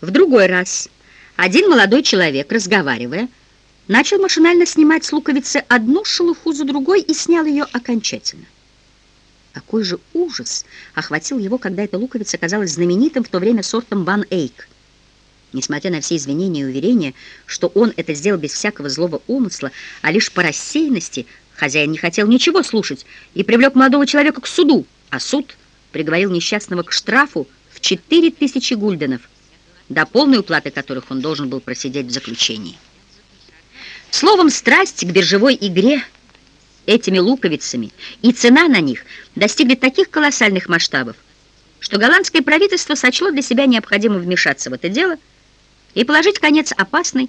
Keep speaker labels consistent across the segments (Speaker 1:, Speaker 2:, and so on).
Speaker 1: В другой раз один молодой человек, разговаривая, начал машинально снимать с луковицы одну шелуху за другой и снял ее окончательно. Какой же ужас охватил его, когда эта луковица казалась знаменитым в то время сортом Ван Эйк. Несмотря на все извинения и уверения, что он это сделал без всякого злого умысла, а лишь по рассеянности, хозяин не хотел ничего слушать и привлек молодого человека к суду, а суд приговорил несчастного к штрафу в 4000 гульденов, до полной уплаты которых он должен был просидеть в заключении. Словом, страсть к биржевой игре этими луковицами и цена на них достигли таких колоссальных масштабов, что голландское правительство сочло для себя необходимым вмешаться в это дело и положить конец опасной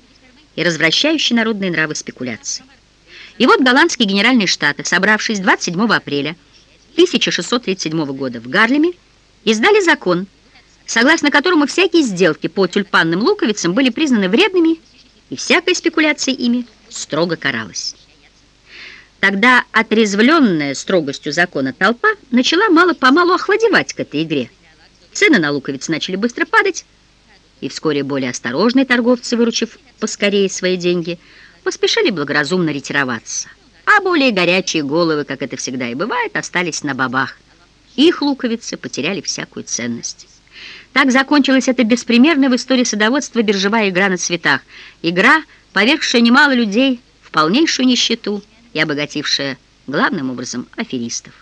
Speaker 1: и развращающей народные нравы спекуляции. И вот голландские генеральные штаты, собравшись 27 апреля 1637 года в Гарлеме, издали закон, согласно которому всякие сделки по тюльпанным луковицам были признаны вредными, и всякая спекуляция ими строго каралась. Тогда отрезвленная строгостью закона толпа начала мало-помалу охладевать к этой игре. Цены на луковицы начали быстро падать, и вскоре более осторожные торговцы, выручив поскорее свои деньги, поспешили благоразумно ретироваться. А более горячие головы, как это всегда и бывает, остались на бабах. Их луковицы потеряли всякую ценность. Так закончилась эта беспримерная в истории садоводства биржевая игра на цветах. Игра, повергшая немало людей в полнейшую нищету и обогатившая главным образом аферистов.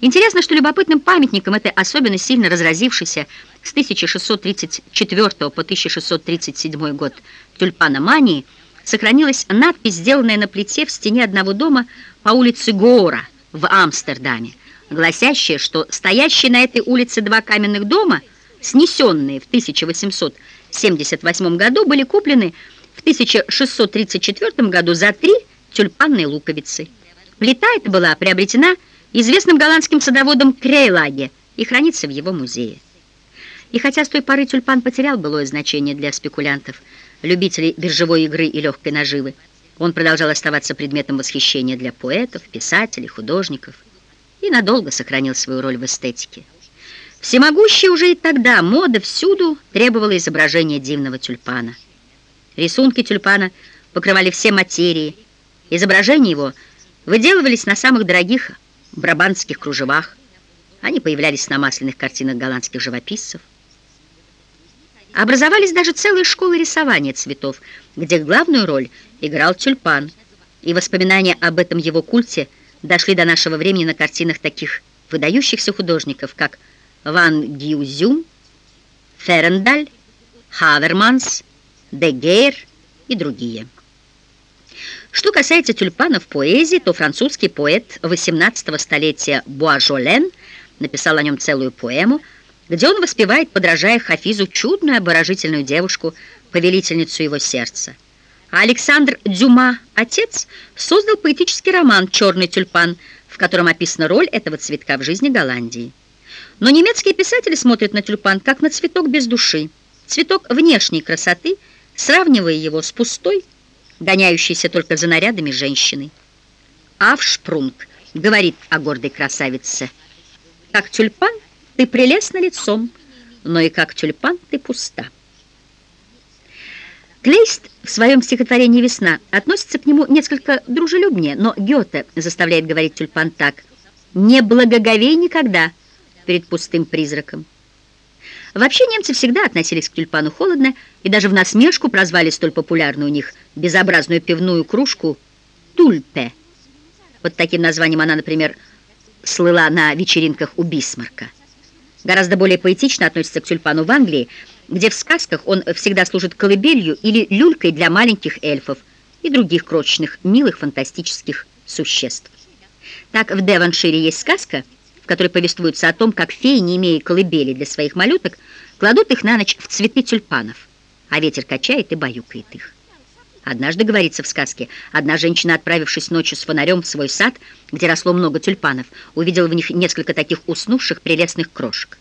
Speaker 1: Интересно, что любопытным памятником этой особенно сильно разразившейся с 1634 по 1637 год тюльпаномании сохранилась надпись, сделанная на плите в стене одного дома по улице Гоора в Амстердаме, гласящая, что стоящие на этой улице два каменных дома, снесенные в 1878 году, были куплены в 1634 году за три тюльпанные луковицы. Плита эта была приобретена известным голландским садоводом Крейлаге и хранится в его музее. И хотя с той поры тюльпан потерял былое значение для спекулянтов, любителей биржевой игры и легкой наживы, он продолжал оставаться предметом восхищения для поэтов, писателей, художников и надолго сохранил свою роль в эстетике. Всемогущая уже и тогда мода всюду требовала изображения дивного тюльпана. Рисунки тюльпана покрывали все материи, изображения его выделывались на самых дорогих брабантских кружевах, они появлялись на масляных картинах голландских живописцев. Образовались даже целые школы рисования цветов, где главную роль играл тюльпан, и воспоминания об этом его культе дошли до нашего времени на картинах таких выдающихся художников, как Ван Гюзюм, Ферендаль, Хаверманс, Дегейр и другие. Что касается тюльпанов поэзии, то французский поэт 18 столетия Буажолен написал о нем целую поэму, где он воспевает, подражая Хафизу, чудную обворожительную девушку, повелительницу его сердца. А Александр Дюма, отец, создал поэтический роман «Черный тюльпан», в котором описана роль этого цветка в жизни Голландии. Но немецкие писатели смотрят на тюльпан как на цветок без души, цветок внешней красоты, сравнивая его с пустой, гоняющейся только за нарядами женщиной. Авшпрунг говорит о гордой красавице. «Как тюльпан ты прелестна лицом, но и как тюльпан ты пуста». Клейст в своем стихотворении «Весна» относится к нему несколько дружелюбнее, но Гёте заставляет говорить тюльпан так «Не благоговей никогда перед пустым призраком». Вообще немцы всегда относились к тюльпану холодно и даже в насмешку прозвали столь популярную у них безобразную пивную кружку «тульпе». Под таким названием она, например, слыла на вечеринках у Бисмарка. Гораздо более поэтично относится к тюльпану в Англии, где в сказках он всегда служит колыбелью или люлькой для маленьких эльфов и других крошечных, милых, фантастических существ. Так в Девоншире есть сказка – которой повествуется о том, как феи, не имея колыбели для своих малюток, кладут их на ночь в цветы тюльпанов, а ветер качает и баюкает их. Однажды, говорится в сказке, одна женщина, отправившись ночью с фонарем в свой сад, где росло много тюльпанов, увидела в них несколько таких уснувших прелестных крошек.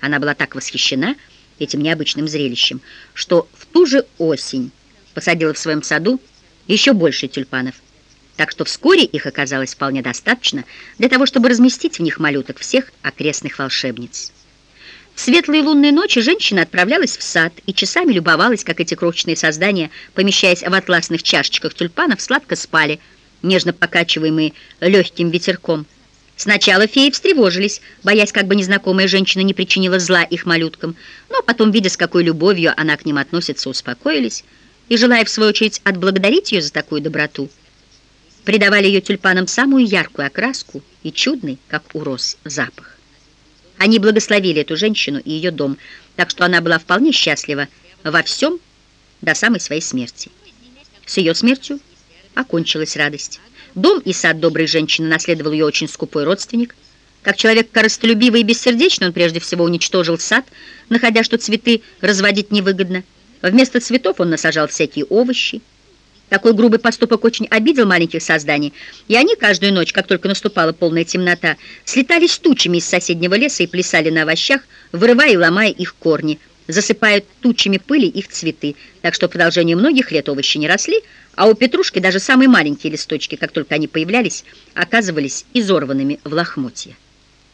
Speaker 1: Она была так восхищена этим необычным зрелищем, что в ту же осень посадила в своем саду еще больше тюльпанов – так что вскоре их оказалось вполне достаточно для того, чтобы разместить в них малюток всех окрестных волшебниц. В светлые лунные ночи женщина отправлялась в сад и часами любовалась, как эти крошечные создания, помещаясь в атласных чашечках тюльпанов, сладко спали, нежно покачиваемые легким ветерком. Сначала феи встревожились, боясь, как бы незнакомая женщина не причинила зла их малюткам, но потом, видя, с какой любовью она к ним относится, успокоились и, желая, в свою очередь, отблагодарить ее за такую доброту, придавали ее тюльпанам самую яркую окраску и чудный, как у роз, запах. Они благословили эту женщину и ее дом, так что она была вполне счастлива во всем до самой своей смерти. С ее смертью окончилась радость. Дом и сад доброй женщины наследовал ее очень скупой родственник. Как человек корыстолюбивый и бессердечный, он прежде всего уничтожил сад, находя, что цветы разводить невыгодно. Вместо цветов он насажал всякие овощи. Такой грубый поступок очень обидел маленьких созданий, и они каждую ночь, как только наступала полная темнота, слетались тучами из соседнего леса и плясали на овощах, вырывая и ломая их корни, засыпая тучами пыли их цветы, так что в продолжении многих лет овощи не росли, а у петрушки даже самые маленькие листочки, как только они появлялись, оказывались изорванными в лохмотья.